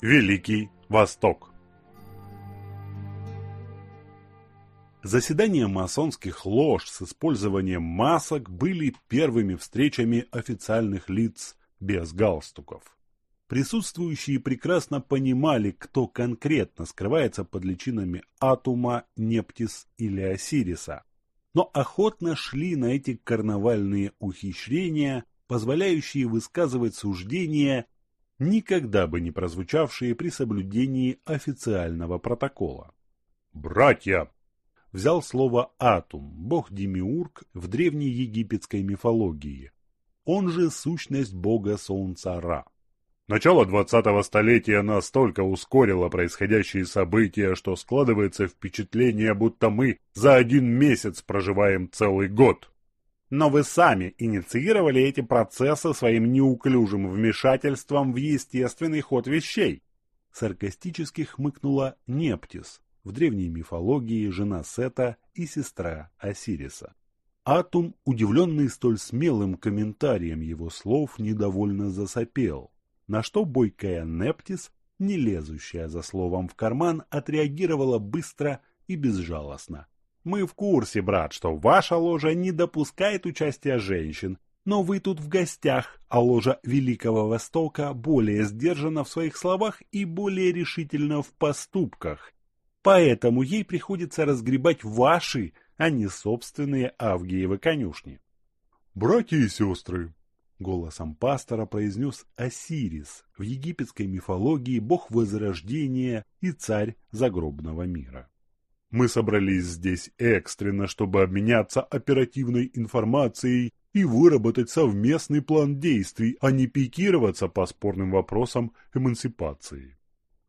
Великий Восток. Заседания масонских лож с использованием масок были первыми встречами официальных лиц без галстуков. Присутствующие прекрасно понимали, кто конкретно скрывается под личинами Атума, Нептис или Осириса, но охотно шли на эти карнавальные ухищрения, позволяющие высказывать суждения никогда бы не прозвучавшие при соблюдении официального протокола. «Братья!» – взял слово Атум, бог-демиург в древней египетской мифологии, он же сущность бога солнца Ра. Начало двадцатого столетия настолько ускорило происходящие события, что складывается впечатление, будто мы за один месяц проживаем целый год. Но вы сами инициировали эти процессы своим неуклюжим вмешательством в естественный ход вещей. Саркастически хмыкнула Нептис, в древней мифологии жена Сета и сестра Осириса. Атум, удивленный столь смелым комментарием его слов, недовольно засопел, на что бойкая Нептис, не лезущая за словом в карман, отреагировала быстро и безжалостно. Мы в курсе, брат, что ваша ложа не допускает участия женщин, но вы тут в гостях, а ложа Великого Востока более сдержана в своих словах и более решительна в поступках. Поэтому ей приходится разгребать ваши, а не собственные Авгиевы конюшни. «Братья и сестры!» — голосом пастора произнес Осирис, в египетской мифологии бог Возрождения и царь загробного мира. Мы собрались здесь экстренно, чтобы обменяться оперативной информацией и выработать совместный план действий, а не пикироваться по спорным вопросам эмансипации.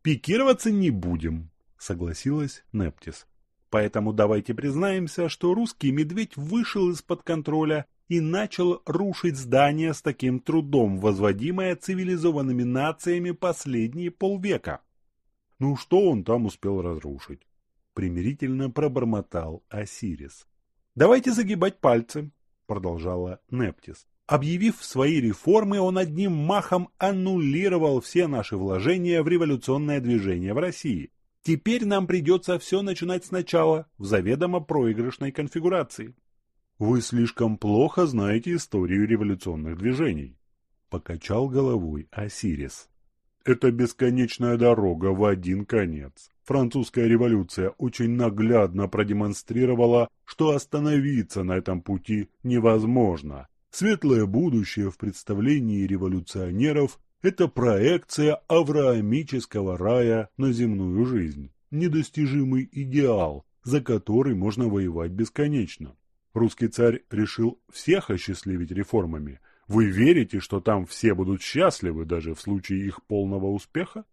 «Пикироваться не будем», — согласилась Нептис. «Поэтому давайте признаемся, что русский медведь вышел из-под контроля и начал рушить здания с таким трудом, возводимое цивилизованными нациями последние полвека». Ну что он там успел разрушить? Примирительно пробормотал Осирис. «Давайте загибать пальцы», — продолжала Нептис. Объявив свои реформы, он одним махом аннулировал все наши вложения в революционное движение в России. Теперь нам придется все начинать сначала, в заведомо проигрышной конфигурации. Вы слишком плохо знаете историю революционных движений, покачал головой Осирис. Это бесконечная дорога в один конец. Французская революция очень наглядно продемонстрировала, что остановиться на этом пути невозможно. Светлое будущее в представлении революционеров – это проекция авраамического рая на земную жизнь, недостижимый идеал, за который можно воевать бесконечно. Русский царь решил всех осчастливить реформами. Вы верите, что там все будут счастливы даже в случае их полного успеха?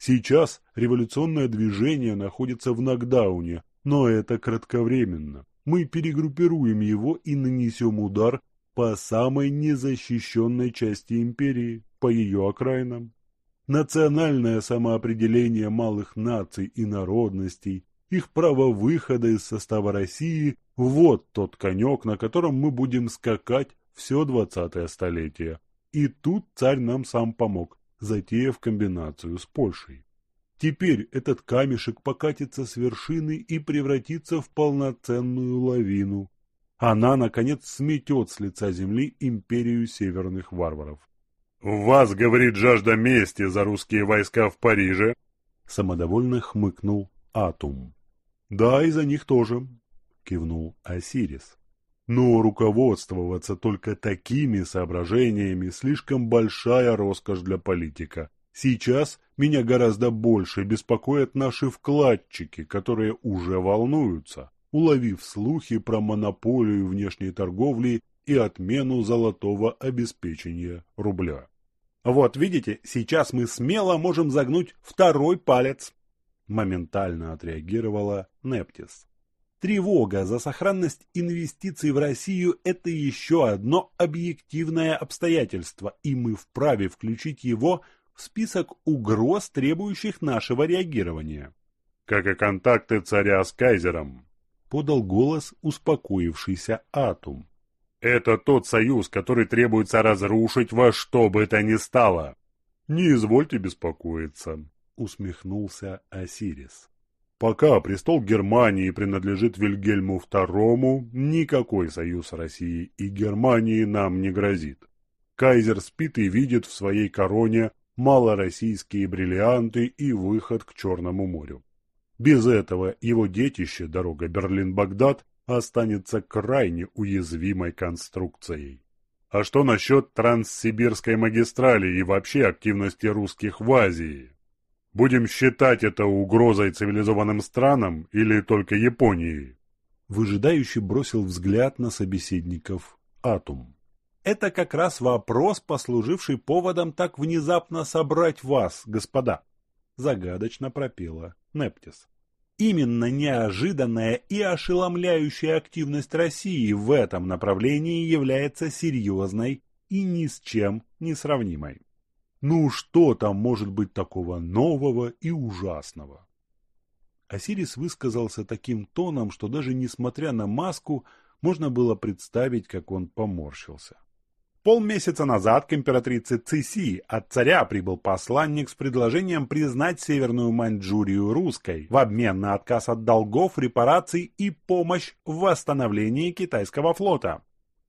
Сейчас революционное движение находится в нокдауне, но это кратковременно. Мы перегруппируем его и нанесем удар по самой незащищенной части империи, по ее окраинам. Национальное самоопределение малых наций и народностей, их право выхода из состава России – вот тот конек, на котором мы будем скакать все двадцатое столетие. И тут царь нам сам помог затеяв комбинацию с Польшей. Теперь этот камешек покатится с вершины и превратится в полноценную лавину. Она, наконец, сметет с лица земли империю северных варваров. «В вас, — говорит, — жажда мести за русские войска в Париже!» Самодовольно хмыкнул Атум. «Да, и за них тоже», — кивнул Осирис. Но руководствоваться только такими соображениями слишком большая роскошь для политика. Сейчас меня гораздо больше беспокоят наши вкладчики, которые уже волнуются, уловив слухи про монополию внешней торговли и отмену золотого обеспечения рубля. Вот видите, сейчас мы смело можем загнуть второй палец. Моментально отреагировала Нептис. Тревога за сохранность инвестиций в Россию – это еще одно объективное обстоятельство, и мы вправе включить его в список угроз, требующих нашего реагирования. «Как и контакты царя с кайзером», – подал голос успокоившийся Атум. «Это тот союз, который требуется разрушить во что бы то ни стало». «Не извольте беспокоиться», усмехнулся Осирис. Пока престол Германии принадлежит Вильгельму II, никакой союз России и Германии нам не грозит. Кайзер спит и видит в своей короне малороссийские бриллианты и выход к Черному морю. Без этого его детище, дорога Берлин-Багдад, останется крайне уязвимой конструкцией. А что насчет Транссибирской магистрали и вообще активности русских в Азии? Будем считать это угрозой цивилизованным странам или только Японии? Выжидающий бросил взгляд на собеседников Атум. Это как раз вопрос, послуживший поводом так внезапно собрать вас, господа. Загадочно пропела Нептис. Именно неожиданная и ошеломляющая активность России в этом направлении является серьезной и ни с чем не сравнимой. Ну что там может быть такого нового и ужасного? Осирис высказался таким тоном, что даже несмотря на маску, можно было представить, как он поморщился. Полмесяца назад к императрице Циси от царя прибыл посланник с предложением признать Северную Маньчжурию русской в обмен на отказ от долгов, репараций и помощь в восстановлении китайского флота.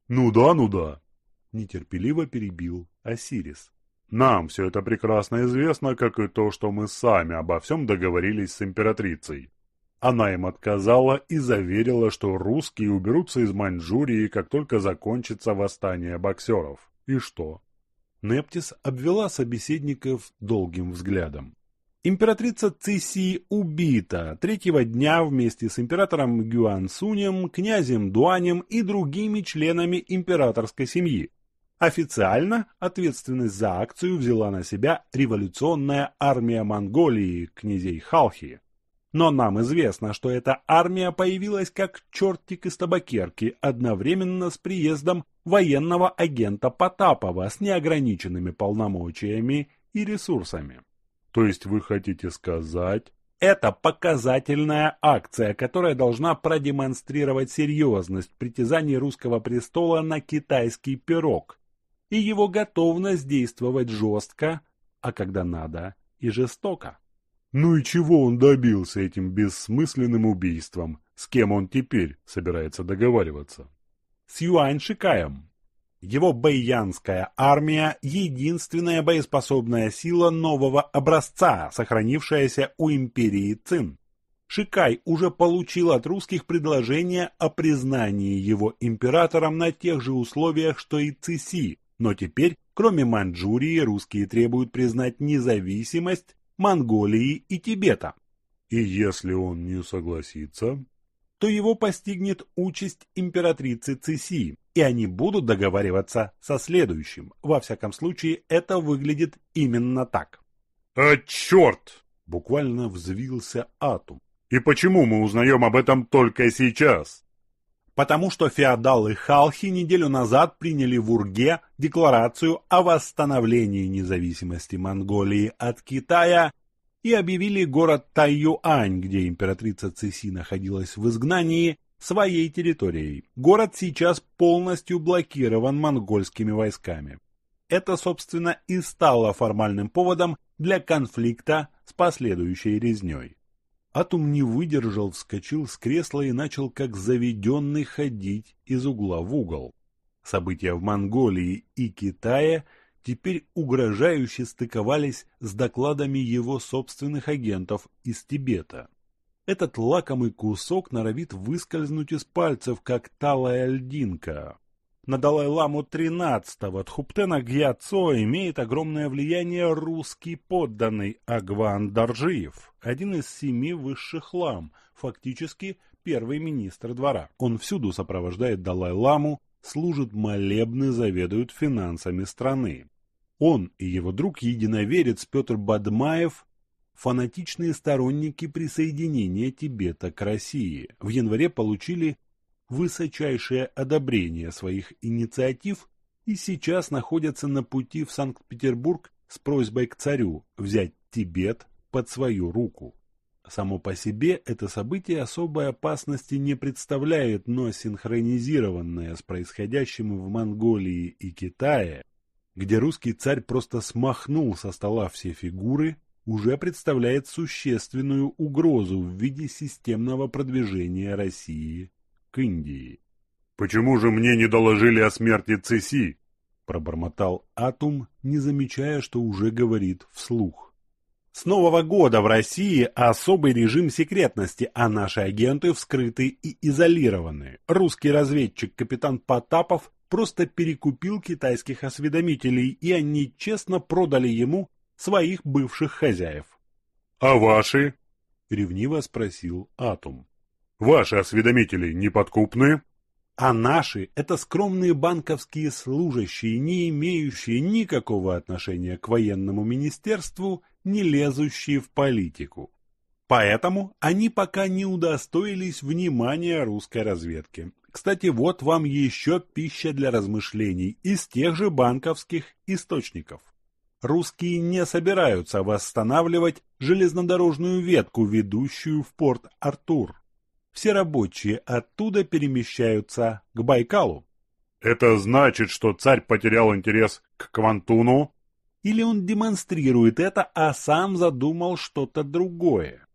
«Ну да, ну да», – нетерпеливо перебил Осирис. «Нам все это прекрасно известно, как и то, что мы сами обо всем договорились с императрицей. Она им отказала и заверила, что русские уберутся из Маньчжурии, как только закончится восстание боксеров. И что? Нептис обвела собеседников долгим взглядом. Императрица Циси убита третьего дня вместе с императором Гюан Сунем, князем Дуанем и другими членами императорской семьи. Официально ответственность за акцию взяла на себя революционная армия Монголии, князей Халхи. Но нам известно, что эта армия появилась как чертик из табакерки одновременно с приездом военного агента Потапова с неограниченными полномочиями и ресурсами. То есть вы хотите сказать... Это показательная акция, которая должна продемонстрировать серьезность притязаний русского престола на китайский пирог и его готовность действовать жестко, а когда надо и жестоко. Ну и чего он добился этим бессмысленным убийством? С кем он теперь собирается договариваться? С Юань Шикаем. Его бэйянская армия – единственная боеспособная сила нового образца, сохранившаяся у империи Цин. Шикай уже получил от русских предложение о признании его императором на тех же условиях, что и Циси, но теперь, кроме Маньчжурии, русские требуют признать независимость Монголии и Тибета. И если он не согласится, то его постигнет участь императрицы Циси, и они будут договариваться со следующим. Во всяком случае, это выглядит именно так. «А черт!» – буквально взвился Атум. «И почему мы узнаем об этом только сейчас?» Потому что феодалы Халхи неделю назад приняли в Урге декларацию о восстановлении независимости Монголии от Китая и объявили город Тайюань, где императрица Циси находилась в изгнании, своей территорией. Город сейчас полностью блокирован монгольскими войсками. Это, собственно, и стало формальным поводом для конфликта с последующей резней. Атум не выдержал, вскочил с кресла и начал как заведенный ходить из угла в угол. События в Монголии и Китае теперь угрожающе стыковались с докладами его собственных агентов из Тибета. Этот лакомый кусок норовит выскользнуть из пальцев, как талая льдинка. На Далай-ламу XIII Тхуптена Гьяцо имеет огромное влияние русский подданный Агван Даржиев, один из семи высших лам, фактически первый министр двора. Он всюду сопровождает Далай-ламу, служит молебны, заведует финансами страны. Он и его друг-единоверец Петр Бадмаев – фанатичные сторонники присоединения Тибета к России. В январе получили высочайшее одобрение своих инициатив и сейчас находятся на пути в Санкт-Петербург с просьбой к царю взять Тибет под свою руку. Само по себе это событие особой опасности не представляет, но синхронизированное с происходящим в Монголии и Китае, где русский царь просто смахнул со стола все фигуры, уже представляет существенную угрозу в виде системного продвижения России к Индии. «Почему же мне не доложили о смерти Цеси?» – пробормотал Атум, не замечая, что уже говорит вслух. С Нового года в России особый режим секретности, а наши агенты вскрыты и изолированы. Русский разведчик капитан Потапов просто перекупил китайских осведомителей, и они честно продали ему своих бывших хозяев. — А ваши? — ревниво спросил Атум. — Ваши осведомители неподкупны? А наши – это скромные банковские служащие, не имеющие никакого отношения к военному министерству, не лезущие в политику. Поэтому они пока не удостоились внимания русской разведки. Кстати, вот вам еще пища для размышлений из тех же банковских источников. Русские не собираются восстанавливать железнодорожную ветку, ведущую в порт Артур. Все рабочие оттуда перемещаются к Байкалу. Это значит, что царь потерял интерес к Квантуну? Или он демонстрирует это, а сам задумал что-то другое?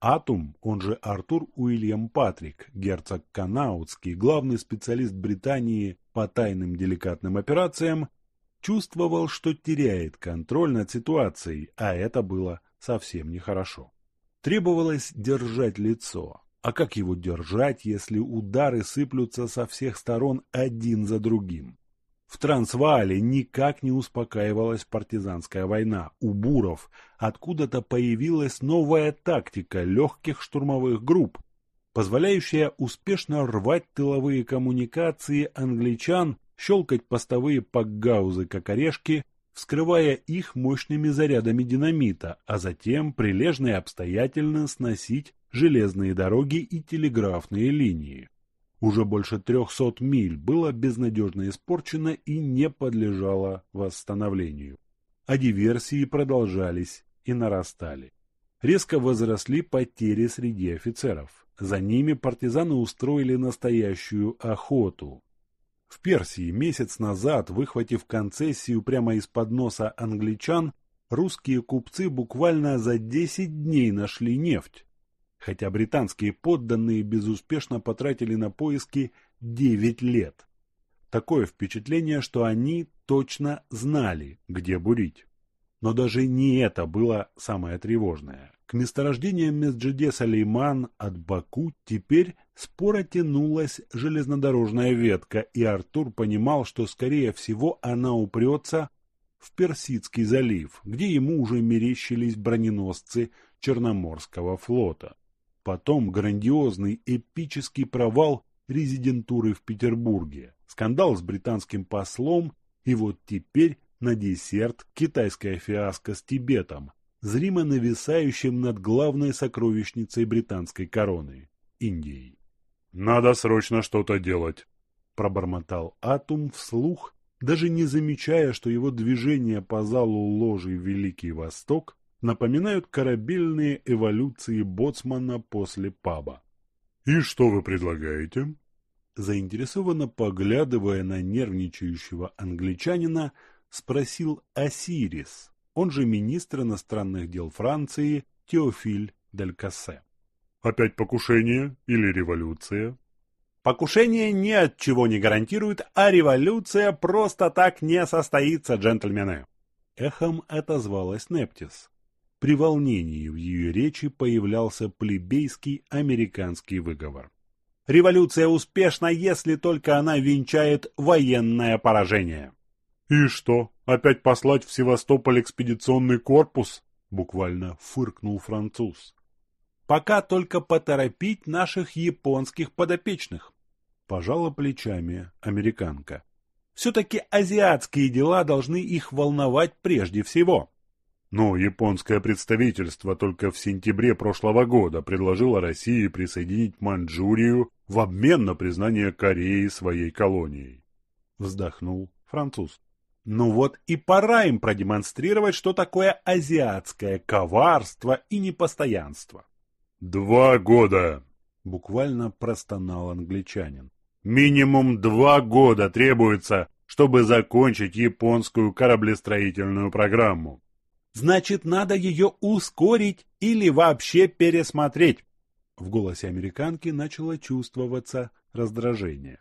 Атум, он же Артур Уильям Патрик, герцог Канаутский, главный специалист Британии по тайным деликатным операциям, чувствовал, что теряет контроль над ситуацией, а это было совсем нехорошо. Требовалось держать лицо, а как его держать, если удары сыплются со всех сторон один за другим? В Трансваале никак не успокаивалась партизанская война. У буров откуда-то появилась новая тактика легких штурмовых групп, позволяющая успешно рвать тыловые коммуникации англичан, щелкать постовые пакгаузы как орешки, вскрывая их мощными зарядами динамита, а затем прилежно и обстоятельно сносить железные дороги и телеграфные линии. Уже больше трехсот миль было безнадежно испорчено и не подлежало восстановлению. А диверсии продолжались и нарастали. Резко возросли потери среди офицеров. За ними партизаны устроили настоящую охоту. В Персии месяц назад, выхватив концессию прямо из-под носа англичан, русские купцы буквально за 10 дней нашли нефть, хотя британские подданные безуспешно потратили на поиски 9 лет. Такое впечатление, что они точно знали, где бурить. Но даже не это было самое тревожное. К месторождениям Месджиде Салейман от Баку теперь споро тянулась железнодорожная ветка, и Артур понимал, что, скорее всего, она упрется в Персидский залив, где ему уже мерещились броненосцы Черноморского флота. Потом грандиозный эпический провал резидентуры в Петербурге, скандал с британским послом и вот теперь на десерт китайская фиаско с Тибетом, зримо нависающим над главной сокровищницей британской короны – Индией. «Надо срочно что-то делать», – пробормотал Атум вслух, даже не замечая, что его движение по залу ложи Великий Восток напоминают корабельные эволюции боцмана после паба. «И что вы предлагаете?» Заинтересованно поглядывая на нервничающего англичанина, спросил Осирис, он же министр иностранных дел Франции Теофиль Дель Кассе. «Опять покушение или революция?» «Покушение ни от чего не гарантирует, а революция просто так не состоится, джентльмены!» Эхом отозвалась Нептис. При волнении в ее речи появлялся плебейский американский выговор. Революция успешна, если только она венчает военное поражение. «И что, опять послать в Севастополь экспедиционный корпус?» буквально фыркнул француз. «Пока только поторопить наших японских подопечных», пожала плечами американка. «Все-таки азиатские дела должны их волновать прежде всего». Но японское представительство только в сентябре прошлого года предложило России присоединить Маньчжурию в обмен на признание Кореи своей колонией. Вздохнул француз. Ну вот и пора им продемонстрировать, что такое азиатское коварство и непостоянство. «Два года!» — буквально простонал англичанин. «Минимум два года требуется, чтобы закончить японскую кораблестроительную программу. Значит, надо ее ускорить или вообще пересмотреть. В голосе американки начало чувствоваться раздражение.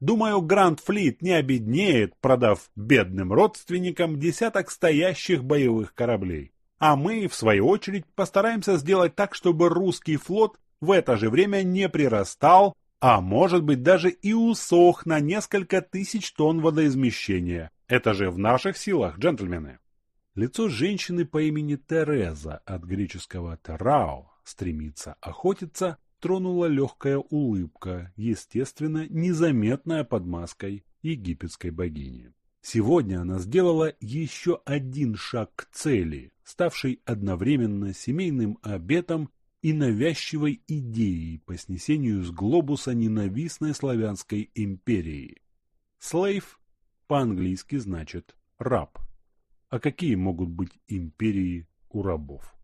Думаю, Гранд Флит не обеднеет, продав бедным родственникам десяток стоящих боевых кораблей. А мы, в свою очередь, постараемся сделать так, чтобы русский флот в это же время не прирастал, а может быть даже и усох на несколько тысяч тонн водоизмещения. Это же в наших силах, джентльмены. Лицо женщины по имени Тереза от греческого «терао» стремится охотиться, тронула легкая улыбка, естественно, незаметная под маской египетской богини. Сегодня она сделала еще один шаг к цели, ставшей одновременно семейным обетом и навязчивой идеей по снесению с глобуса ненавистной славянской империи. Слейв по-английски значит «раб». А какие могут быть империи у рабов?